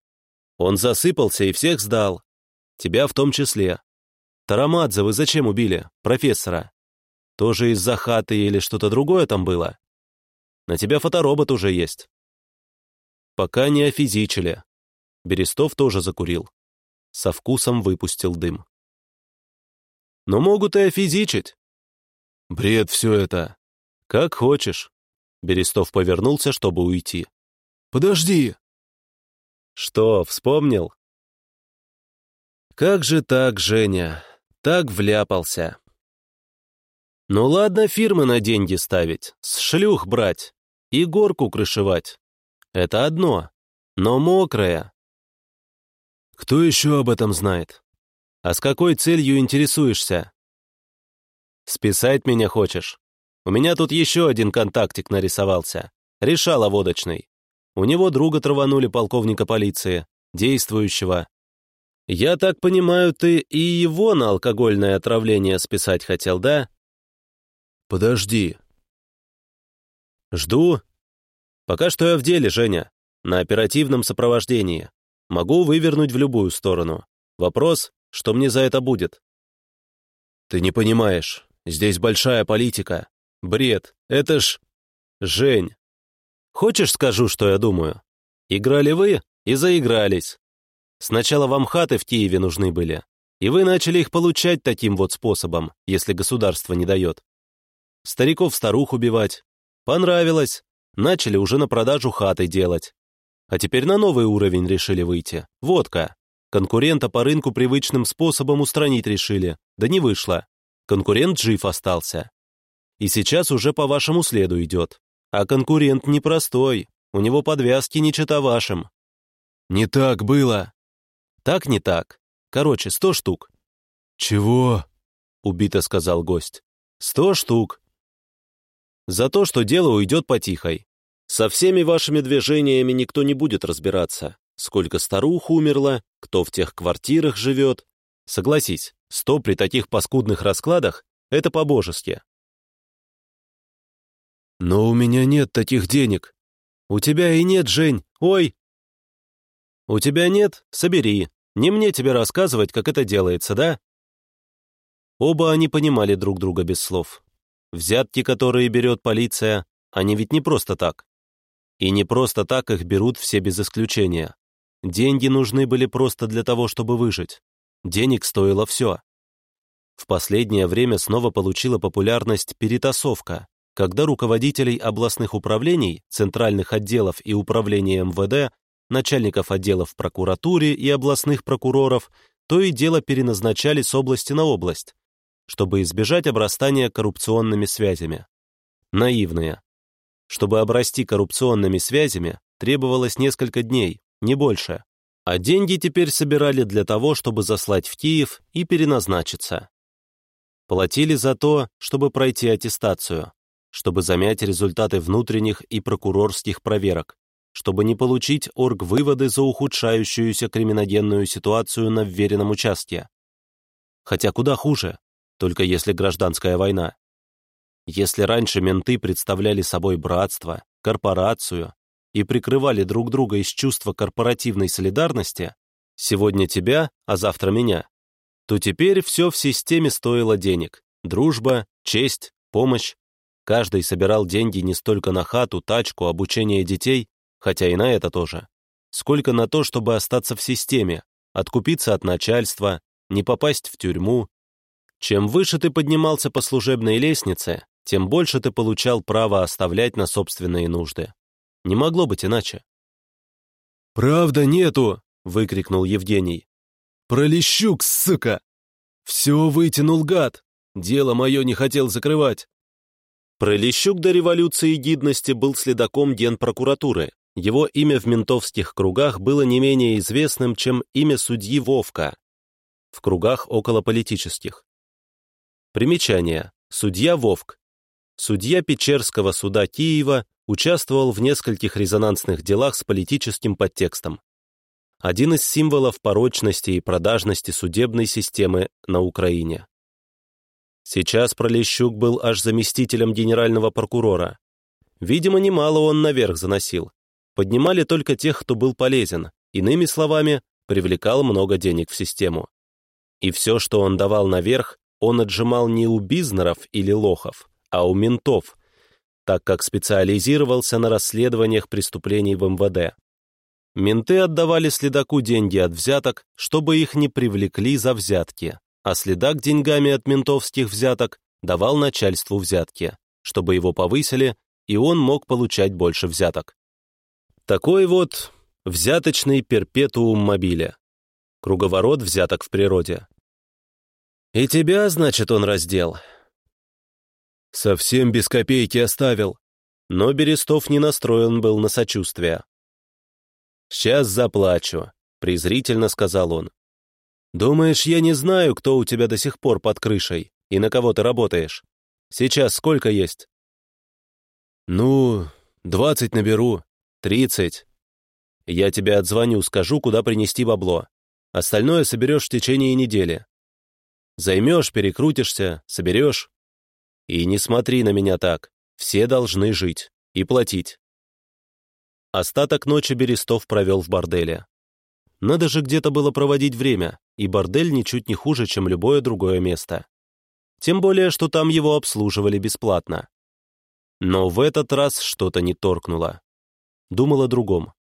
Он засыпался и всех сдал. Тебя в том числе. Тарамадзе вы зачем убили, профессора? Тоже из-за хаты или что-то другое там было? На тебя фоторобот уже есть. Пока не офизичили. Берестов тоже закурил. Со вкусом выпустил дым. Но могут и офизичить. Бред все это. «Как хочешь». Берестов повернулся, чтобы уйти. «Подожди!» «Что, вспомнил?» «Как же так, Женя? Так вляпался». «Ну ладно фирмы на деньги ставить, с шлюх брать и горку крышевать. Это одно, но мокрое». «Кто еще об этом знает? А с какой целью интересуешься?» «Списать меня хочешь?» У меня тут еще один контактик нарисовался. Решала водочный. У него друга траванули полковника полиции, действующего. Я так понимаю, ты и его на алкогольное отравление списать хотел, да? Подожди. Жду. Пока что я в деле, Женя. На оперативном сопровождении. Могу вывернуть в любую сторону. Вопрос, что мне за это будет? Ты не понимаешь. Здесь большая политика. Бред. Это ж... Жень. Хочешь, скажу, что я думаю? Играли вы и заигрались. Сначала вам хаты в Киеве нужны были, и вы начали их получать таким вот способом, если государство не дает. Стариков-старух убивать. Понравилось. Начали уже на продажу хаты делать. А теперь на новый уровень решили выйти. Водка. Конкурента по рынку привычным способом устранить решили. Да не вышло. Конкурент жив остался. И сейчас уже по вашему следу идет. А конкурент непростой, у него подвязки не чета вашим. Не так было. Так не так. Короче, сто штук. Чего? Убито сказал гость. Сто штук. За то, что дело уйдет потихой. Со всеми вашими движениями никто не будет разбираться. Сколько старух умерло, кто в тех квартирах живет. Согласись, сто при таких паскудных раскладах — это по-божески. «Но у меня нет таких денег». «У тебя и нет, Жень. Ой!» «У тебя нет? Собери. Не мне тебе рассказывать, как это делается, да?» Оба они понимали друг друга без слов. Взятки, которые берет полиция, они ведь не просто так. И не просто так их берут все без исключения. Деньги нужны были просто для того, чтобы выжить. Денег стоило все. В последнее время снова получила популярность перетасовка, когда руководителей областных управлений, центральных отделов и управления МВД, начальников отделов в прокуратуре и областных прокуроров то и дело переназначали с области на область, чтобы избежать обрастания коррупционными связями. Наивные. Чтобы обрасти коррупционными связями, требовалось несколько дней, не больше. А деньги теперь собирали для того, чтобы заслать в Киев и переназначиться. Платили за то, чтобы пройти аттестацию чтобы замять результаты внутренних и прокурорских проверок, чтобы не получить оргвыводы за ухудшающуюся криминогенную ситуацию на вверенном участке. Хотя куда хуже, только если гражданская война. Если раньше менты представляли собой братство, корпорацию и прикрывали друг друга из чувства корпоративной солидарности, сегодня тебя, а завтра меня, то теперь все в системе стоило денег, дружба, честь, помощь, Каждый собирал деньги не столько на хату, тачку, обучение детей, хотя и на это тоже, сколько на то, чтобы остаться в системе, откупиться от начальства, не попасть в тюрьму. Чем выше ты поднимался по служебной лестнице, тем больше ты получал право оставлять на собственные нужды. Не могло быть иначе. «Правда нету!» — выкрикнул Евгений. «Пролещук, сука! Все вытянул гад! Дело мое не хотел закрывать. Пролещук до революции гидности был следаком генпрокуратуры. Его имя в ментовских кругах было не менее известным, чем имя судьи Вовка в кругах околополитических. Примечание. Судья Вовк. Судья Печерского суда Киева участвовал в нескольких резонансных делах с политическим подтекстом. Один из символов порочности и продажности судебной системы на Украине. Сейчас Пролещук был аж заместителем генерального прокурора. Видимо, немало он наверх заносил. Поднимали только тех, кто был полезен, иными словами, привлекал много денег в систему. И все, что он давал наверх, он отжимал не у бизнеров или лохов, а у ментов, так как специализировался на расследованиях преступлений в МВД. Менты отдавали следаку деньги от взяток, чтобы их не привлекли за взятки а следак деньгами от ментовских взяток давал начальству взятки, чтобы его повысили, и он мог получать больше взяток. Такой вот взяточный перпетуум мобиля. Круговорот взяток в природе. И тебя, значит, он раздел. Совсем без копейки оставил. Но Берестов не настроен был на сочувствие. «Сейчас заплачу», — презрительно сказал он. «Думаешь, я не знаю, кто у тебя до сих пор под крышей и на кого ты работаешь? Сейчас сколько есть?» «Ну, Двадцать наберу. Тридцать. Я тебе отзвоню, скажу, куда принести бабло. Остальное соберешь в течение недели. Займешь, перекрутишься, соберешь. И не смотри на меня так. Все должны жить и платить. Остаток ночи Берестов провел в борделе. Надо же где-то было проводить время, и бордель ничуть не хуже, чем любое другое место. Тем более, что там его обслуживали бесплатно. Но в этот раз что-то не торкнуло. Думал о другом.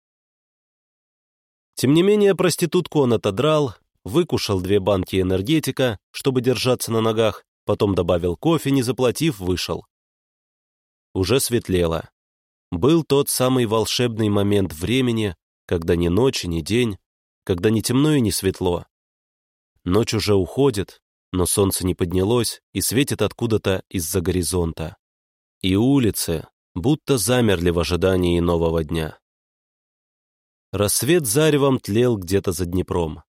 Тем не менее, проститутку он отодрал, выкушал две банки энергетика, чтобы держаться на ногах, потом добавил кофе, не заплатив, вышел. Уже светлело. Был тот самый волшебный момент времени, когда ни ночь, ни день, когда ни темно и ни светло. Ночь уже уходит, но солнце не поднялось и светит откуда-то из-за горизонта. И улицы будто замерли в ожидании нового дня. Рассвет заревом тлел где-то за Днепром.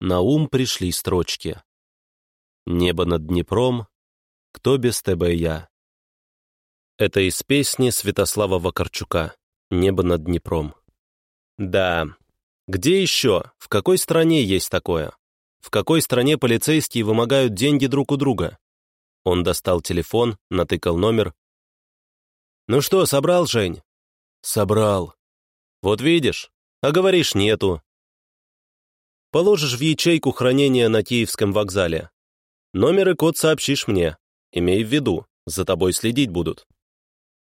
На ум пришли строчки. «Небо над Днепром, кто без тебя я?» Это из песни Святослава Вакарчука «Небо над Днепром». Да, где еще, в какой стране есть такое? В какой стране полицейские вымогают деньги друг у друга? Он достал телефон, натыкал номер. «Ну что, собрал, Жень?» «Собрал», вот видишь, а говоришь нету. Положишь в ячейку хранения на Киевском вокзале. Номер и код сообщишь мне. Имей в виду, за тобой следить будут.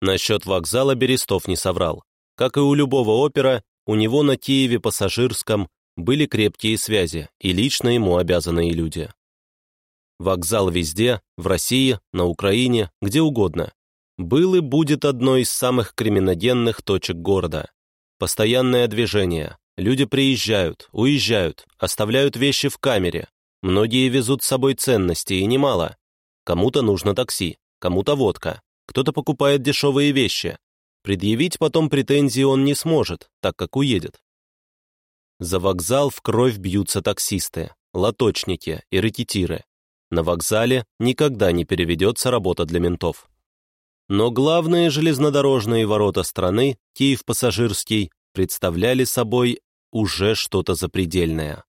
Насчет вокзала Берестов не соврал. Как и у любого опера, у него на Киеве пассажирском были крепкие связи и лично ему обязанные люди. Вокзал везде, в России, на Украине, где угодно. Был и будет одной из самых криминогенных точек города. Постоянное движение. Люди приезжают, уезжают, оставляют вещи в камере. Многие везут с собой ценности, и немало. Кому-то нужно такси, кому-то водка, кто-то покупает дешевые вещи. Предъявить потом претензии он не сможет, так как уедет. За вокзал в кровь бьются таксисты, лоточники и рэкетиры. На вокзале никогда не переведется работа для ментов. Но главные железнодорожные ворота страны, Киев-Пассажирский, представляли собой уже что-то запредельное.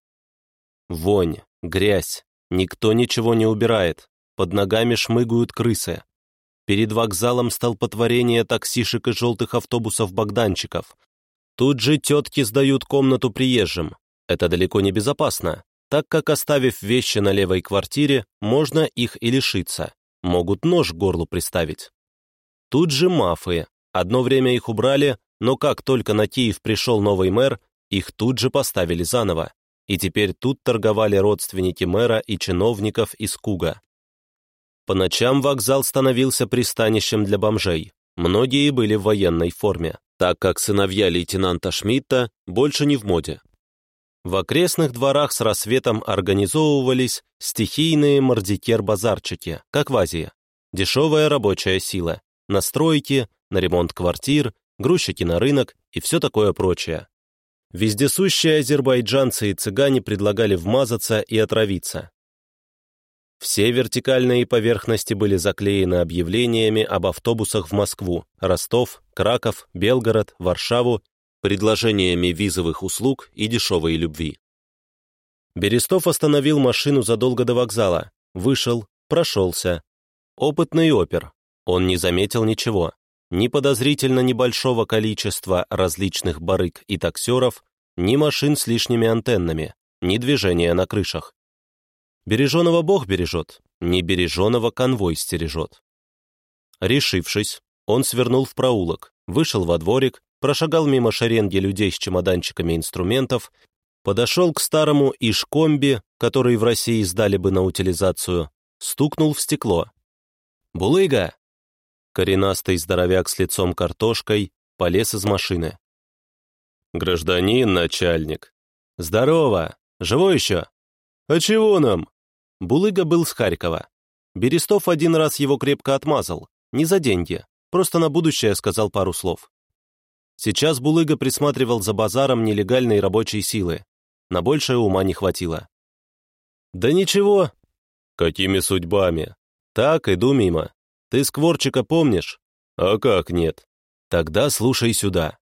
Вонь, грязь, никто ничего не убирает, под ногами шмыгают крысы. Перед вокзалом столпотворение таксишек и желтых автобусов-богданчиков. Тут же тетки сдают комнату приезжим. Это далеко не безопасно, так как, оставив вещи на левой квартире, можно их и лишиться. Могут нож к горлу приставить. Тут же мафы. Одно время их убрали, но как только на Киев пришел новый мэр, их тут же поставили заново. И теперь тут торговали родственники мэра и чиновников из Куга. По ночам вокзал становился пристанищем для бомжей. Многие были в военной форме, так как сыновья лейтенанта Шмидта больше не в моде. В окрестных дворах с рассветом организовывались стихийные мордикер-базарчики, как в Азии. Дешевая рабочая сила на стройки, на ремонт квартир, грузчики на рынок и все такое прочее. Вездесущие азербайджанцы и цыгане предлагали вмазаться и отравиться. Все вертикальные поверхности были заклеены объявлениями об автобусах в Москву, Ростов, Краков, Белгород, Варшаву, предложениями визовых услуг и дешевой любви. Берестов остановил машину задолго до вокзала, вышел, прошелся. Опытный опер, он не заметил ничего. Ни подозрительно небольшого количества различных барыг и таксеров, ни машин с лишними антеннами, ни движения на крышах. Береженого Бог бережет, не береженого конвой стережет. Решившись, он свернул в проулок, вышел во дворик, прошагал мимо шеренги людей с чемоданчиками инструментов, подошел к старому ишкомби, который в России сдали бы на утилизацию, стукнул в стекло. «Булыга, Коренастый здоровяк с лицом картошкой полез из машины. «Гражданин, начальник!» «Здорово! Живой еще?» «А чего нам?» Булыга был с Харькова. Берестов один раз его крепко отмазал. Не за деньги, просто на будущее сказал пару слов. Сейчас Булыга присматривал за базаром нелегальной рабочей силы. На большее ума не хватило. «Да ничего». «Какими судьбами?» «Так, иду мимо. Ты Скворчика помнишь? А как нет? Тогда слушай сюда.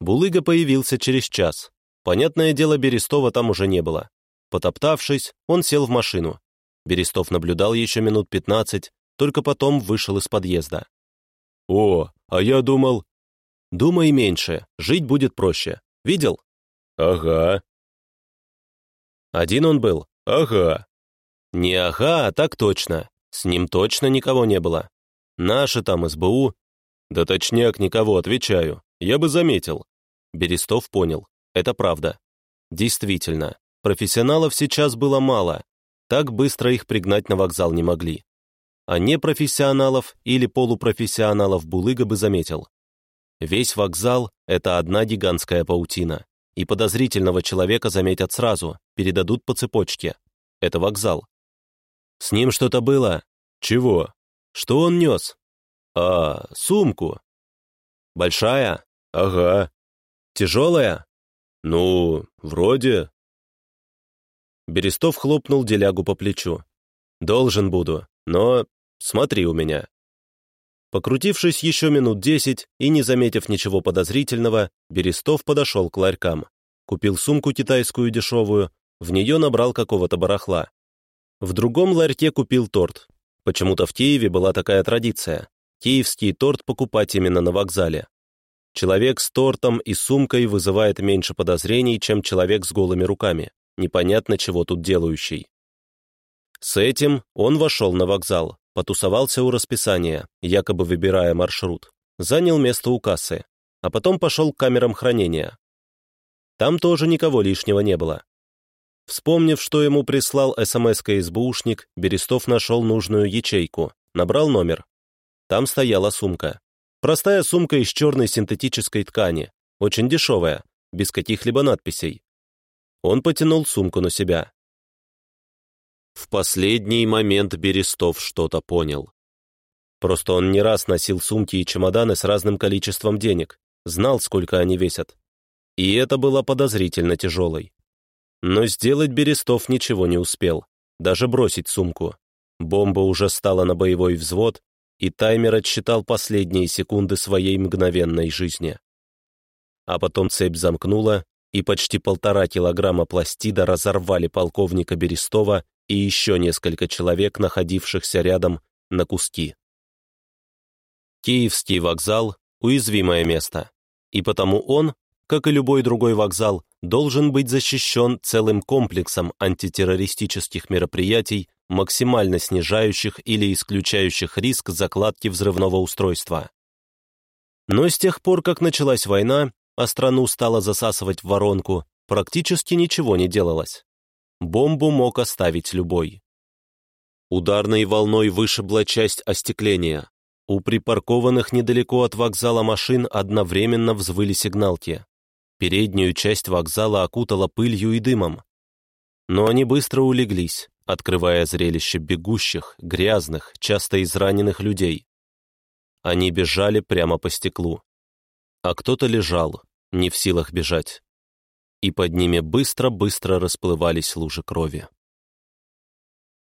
Булыга появился через час. Понятное дело, Берестова там уже не было. Потоптавшись, он сел в машину. Берестов наблюдал еще минут пятнадцать, только потом вышел из подъезда. «О, а я думал...» «Думай меньше, жить будет проще. Видел?» «Ага». «Один он был?» «Ага». «Не ага, а так точно. С ним точно никого не было. Наши там, СБУ, «Да точняк никого, отвечаю. Я бы заметил». Берестов понял. Это правда. Действительно, профессионалов сейчас было мало. Так быстро их пригнать на вокзал не могли. А непрофессионалов или полупрофессионалов Булыга бы заметил. Весь вокзал — это одна гигантская паутина. И подозрительного человека заметят сразу, передадут по цепочке. Это вокзал. С ним что-то было? Чего? Что он нес? «А, сумку». «Большая?» «Ага». «Тяжелая?» «Ну, вроде». Берестов хлопнул делягу по плечу. «Должен буду, но смотри у меня». Покрутившись еще минут десять и не заметив ничего подозрительного, Берестов подошел к ларькам. Купил сумку китайскую дешевую, в нее набрал какого-то барахла. В другом ларьке купил торт. Почему-то в Киеве была такая традиция киевский торт покупать именно на вокзале. Человек с тортом и сумкой вызывает меньше подозрений, чем человек с голыми руками, непонятно чего тут делающий. С этим он вошел на вокзал, потусовался у расписания, якобы выбирая маршрут, занял место у кассы, а потом пошел к камерам хранения. Там тоже никого лишнего не было. Вспомнив, что ему прислал СМС-СБУшник, Берестов нашел нужную ячейку, набрал номер, там стояла сумка. Простая сумка из черной синтетической ткани, очень дешевая, без каких-либо надписей. Он потянул сумку на себя. В последний момент Берестов что-то понял. Просто он не раз носил сумки и чемоданы с разным количеством денег, знал, сколько они весят. И это было подозрительно тяжелой. Но сделать Берестов ничего не успел, даже бросить сумку. Бомба уже стала на боевой взвод, и таймер отсчитал последние секунды своей мгновенной жизни. А потом цепь замкнула, и почти полтора килограмма пластида разорвали полковника Берестова и еще несколько человек, находившихся рядом, на куски. Киевский вокзал — уязвимое место, и потому он, как и любой другой вокзал, должен быть защищен целым комплексом антитеррористических мероприятий максимально снижающих или исключающих риск закладки взрывного устройства. Но с тех пор, как началась война, а страну стало засасывать в воронку, практически ничего не делалось. Бомбу мог оставить любой. Ударной волной вышибла часть остекления. У припаркованных недалеко от вокзала машин одновременно взвыли сигналки. Переднюю часть вокзала окутала пылью и дымом. Но они быстро улеглись, открывая зрелище бегущих, грязных, часто израненных людей. Они бежали прямо по стеклу. А кто-то лежал, не в силах бежать. И под ними быстро-быстро расплывались лужи крови.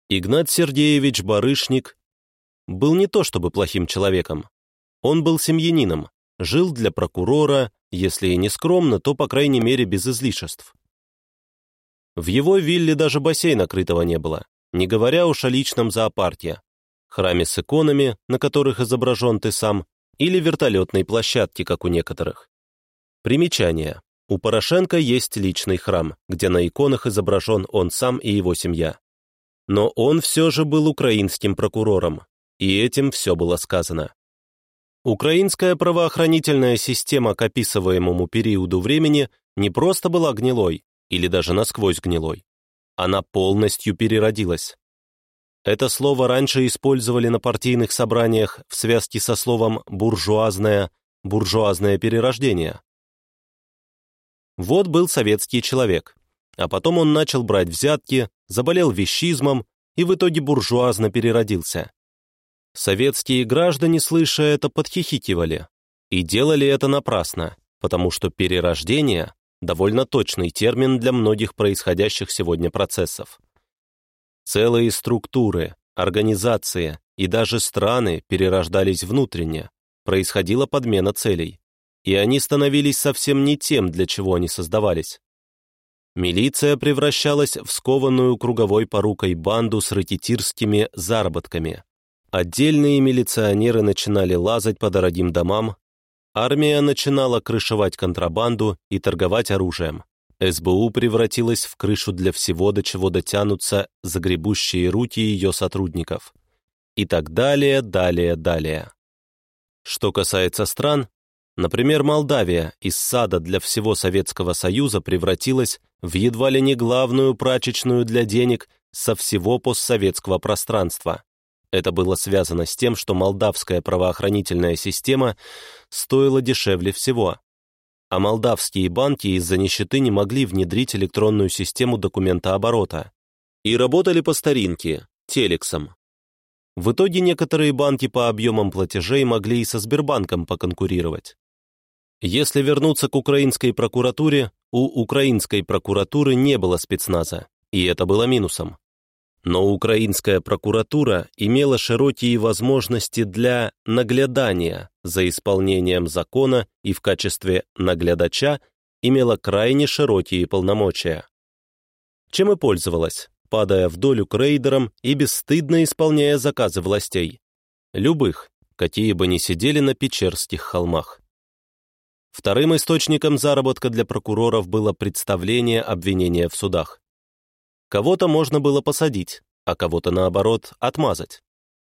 Игнат Сергеевич Барышник был не то чтобы плохим человеком. Он был семьянином, жил для прокурора, если и не скромно, то, по крайней мере, без излишеств. В его вилле даже бассейна крытого не было, не говоря уж о личном зоопарке, храме с иконами, на которых изображен ты сам, или вертолетной площадке, как у некоторых. Примечание. У Порошенко есть личный храм, где на иконах изображен он сам и его семья. Но он все же был украинским прокурором, и этим все было сказано. Украинская правоохранительная система к описываемому периоду времени не просто была гнилой, или даже насквозь гнилой. Она полностью переродилась. Это слово раньше использовали на партийных собраниях в связке со словом «буржуазное», «буржуазное перерождение». Вот был советский человек, а потом он начал брать взятки, заболел вещизмом и в итоге буржуазно переродился. Советские граждане, слыша это, подхихикивали. И делали это напрасно, потому что перерождение довольно точный термин для многих происходящих сегодня процессов. Целые структуры, организации и даже страны перерождались внутренне, происходила подмена целей, и они становились совсем не тем, для чего они создавались. Милиция превращалась в скованную круговой порукой банду с рэкетирскими заработками. Отдельные милиционеры начинали лазать по дорогим домам, армия начинала крышевать контрабанду и торговать оружием. СБУ превратилась в крышу для всего, до чего дотянутся загребущие руки ее сотрудников. И так далее, далее, далее. Что касается стран, например, Молдавия из сада для всего Советского Союза превратилась в едва ли не главную прачечную для денег со всего постсоветского пространства. Это было связано с тем, что молдавская правоохранительная система стоила дешевле всего, а молдавские банки из-за нищеты не могли внедрить электронную систему документооборота и работали по старинке, телексом. В итоге некоторые банки по объемам платежей могли и со Сбербанком поконкурировать. Если вернуться к украинской прокуратуре, у украинской прокуратуры не было спецназа, и это было минусом. Но украинская прокуратура имела широкие возможности для наглядания за исполнением закона и в качестве наглядача имела крайне широкие полномочия. Чем и пользовалась, падая в долю к рейдерам и бесстыдно исполняя заказы властей. Любых, какие бы ни сидели на Печерских холмах. Вторым источником заработка для прокуроров было представление обвинения в судах. Кого-то можно было посадить, а кого-то, наоборот, отмазать.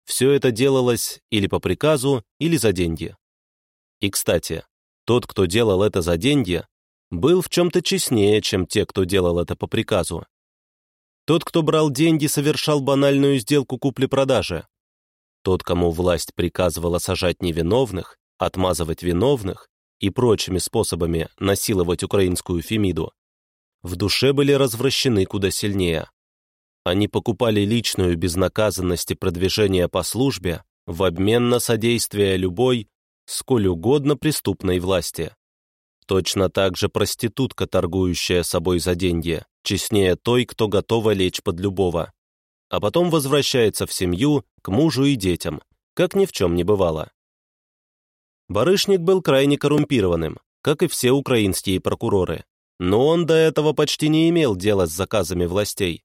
Все это делалось или по приказу, или за деньги. И, кстати, тот, кто делал это за деньги, был в чем-то честнее, чем те, кто делал это по приказу. Тот, кто брал деньги, совершал банальную сделку купли-продажи. Тот, кому власть приказывала сажать невиновных, отмазывать виновных и прочими способами насиловать украинскую Фемиду, в душе были развращены куда сильнее. Они покупали личную безнаказанность и продвижение по службе в обмен на содействие любой, сколь угодно преступной власти. Точно так же проститутка, торгующая собой за деньги, честнее той, кто готова лечь под любого. А потом возвращается в семью, к мужу и детям, как ни в чем не бывало. Барышник был крайне коррумпированным, как и все украинские прокуроры. Но он до этого почти не имел дела с заказами властей.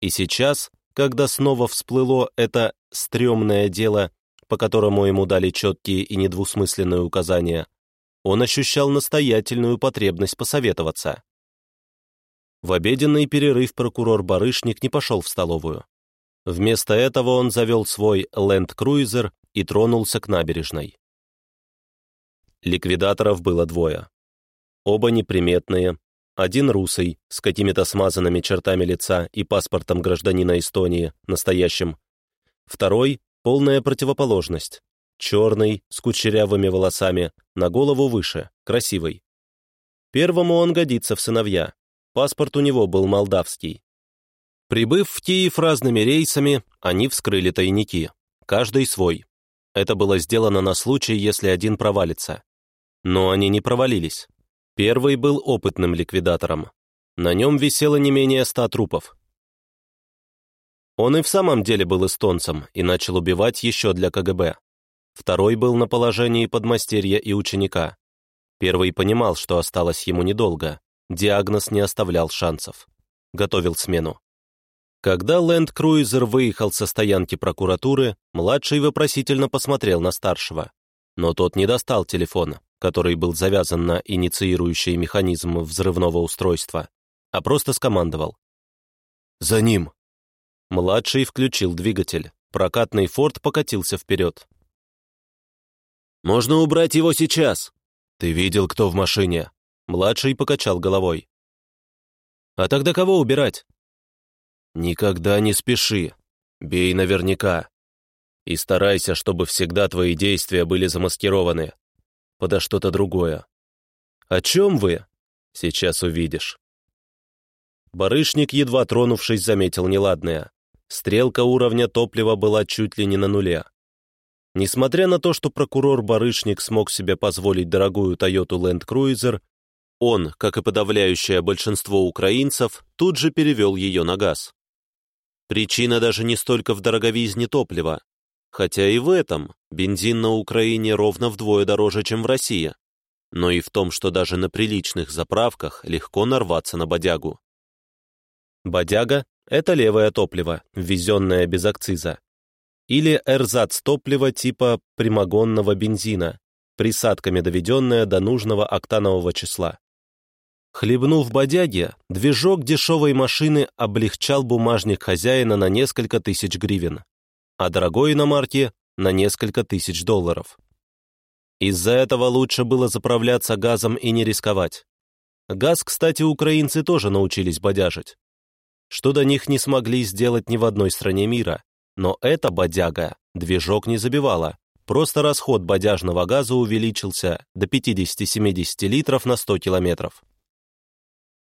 И сейчас, когда снова всплыло это стрёмное дело, по которому ему дали четкие и недвусмысленные указания, он ощущал настоятельную потребность посоветоваться. В обеденный перерыв прокурор Барышник не пошел в столовую. Вместо этого он завел свой ленд-круизер и тронулся к набережной. Ликвидаторов было двое. Оба неприметные, один русый, с какими-то смазанными чертами лица и паспортом гражданина Эстонии, настоящим. Второй — полная противоположность. Черный, с кучерявыми волосами, на голову выше, красивый. Первому он годится в сыновья. Паспорт у него был молдавский. Прибыв в Киев разными рейсами, они вскрыли тайники. Каждый свой. Это было сделано на случай, если один провалится. Но они не провалились. Первый был опытным ликвидатором. На нем висело не менее ста трупов. Он и в самом деле был эстонцем и начал убивать еще для КГБ. Второй был на положении подмастерья и ученика. Первый понимал, что осталось ему недолго. Диагноз не оставлял шансов. Готовил смену. Когда ленд-круизер выехал со стоянки прокуратуры, младший вопросительно посмотрел на старшего. Но тот не достал телефона который был завязан на инициирующий механизм взрывного устройства, а просто скомандовал. «За ним!» Младший включил двигатель. Прокатный форт покатился вперед. «Можно убрать его сейчас!» «Ты видел, кто в машине?» Младший покачал головой. «А тогда кого убирать?» «Никогда не спеши. Бей наверняка. И старайся, чтобы всегда твои действия были замаскированы подо что-то другое. «О чем вы?» «Сейчас увидишь». Барышник, едва тронувшись, заметил неладное. Стрелка уровня топлива была чуть ли не на нуле. Несмотря на то, что прокурор Барышник смог себе позволить дорогую Toyota Land Cruiser, он, как и подавляющее большинство украинцев, тут же перевел ее на газ. Причина даже не столько в дороговизне топлива, хотя и в этом, бензин на Украине ровно вдвое дороже, чем в России, но и в том, что даже на приличных заправках легко нарваться на бодягу. Бодяга — это левое топливо, ввезенное без акциза. Или эрзац топлива типа прямогонного бензина, присадками доведенное до нужного октанового числа. Хлебнув бодяги, движок дешевой машины облегчал бумажник хозяина на несколько тысяч гривен, а дорогой иномарки — на несколько тысяч долларов. Из-за этого лучше было заправляться газом и не рисковать. Газ, кстати, украинцы тоже научились бодяжить. Что до них не смогли сделать ни в одной стране мира. Но эта бодяга движок не забивала. Просто расход бодяжного газа увеличился до 50-70 литров на 100 километров.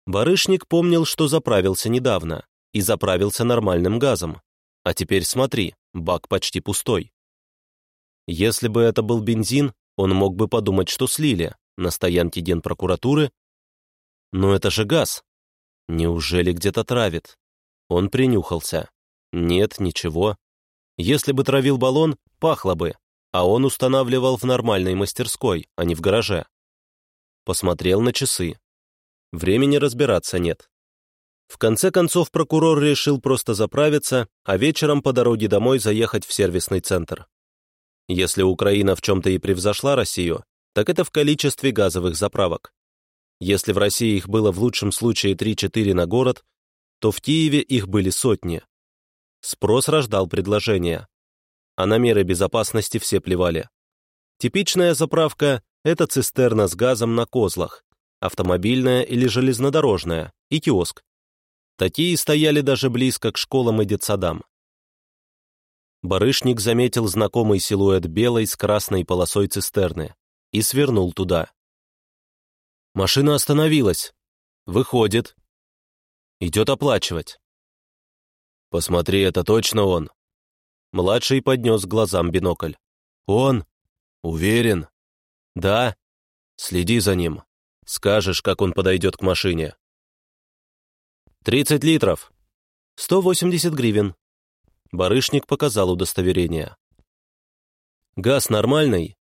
Барышник помнил, что заправился недавно, и заправился нормальным газом. А теперь смотри, бак почти пустой. Если бы это был бензин, он мог бы подумать, что слили на стоянке генпрокуратуры. Но это же газ. Неужели где-то травит? Он принюхался. Нет, ничего. Если бы травил баллон, пахло бы, а он устанавливал в нормальной мастерской, а не в гараже. Посмотрел на часы. Времени разбираться нет. В конце концов прокурор решил просто заправиться, а вечером по дороге домой заехать в сервисный центр. Если Украина в чем-то и превзошла Россию, так это в количестве газовых заправок. Если в России их было в лучшем случае 3-4 на город, то в Киеве их были сотни. Спрос рождал предложение. А на меры безопасности все плевали. Типичная заправка — это цистерна с газом на козлах, автомобильная или железнодорожная, и киоск. Такие стояли даже близко к школам и детсадам. Барышник заметил знакомый силуэт белой с красной полосой цистерны и свернул туда. Машина остановилась. Выходит. Идет оплачивать. «Посмотри, это точно он». Младший поднес к глазам бинокль. «Он? Уверен?» «Да. Следи за ним. Скажешь, как он подойдет к машине». «Тридцать литров. Сто восемьдесят гривен», Барышник показал удостоверение. «Газ нормальный?»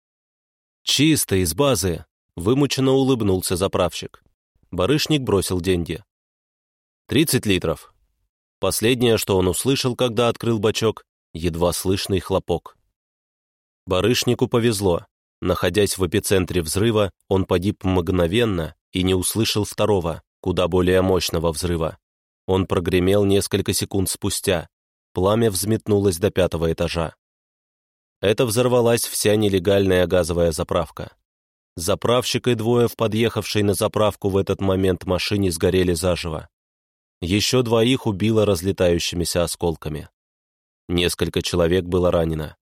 «Чисто, из базы», — вымученно улыбнулся заправщик. Барышник бросил деньги. «Тридцать литров». Последнее, что он услышал, когда открыл бачок, едва слышный хлопок. Барышнику повезло. Находясь в эпицентре взрыва, он погиб мгновенно и не услышал второго, куда более мощного взрыва. Он прогремел несколько секунд спустя, Пламя взметнулось до пятого этажа. Это взорвалась вся нелегальная газовая заправка. Заправщик и двое в подъехавшей на заправку в этот момент машине сгорели заживо. Еще двоих убило разлетающимися осколками. Несколько человек было ранено.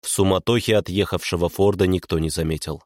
В суматохе отъехавшего Форда никто не заметил.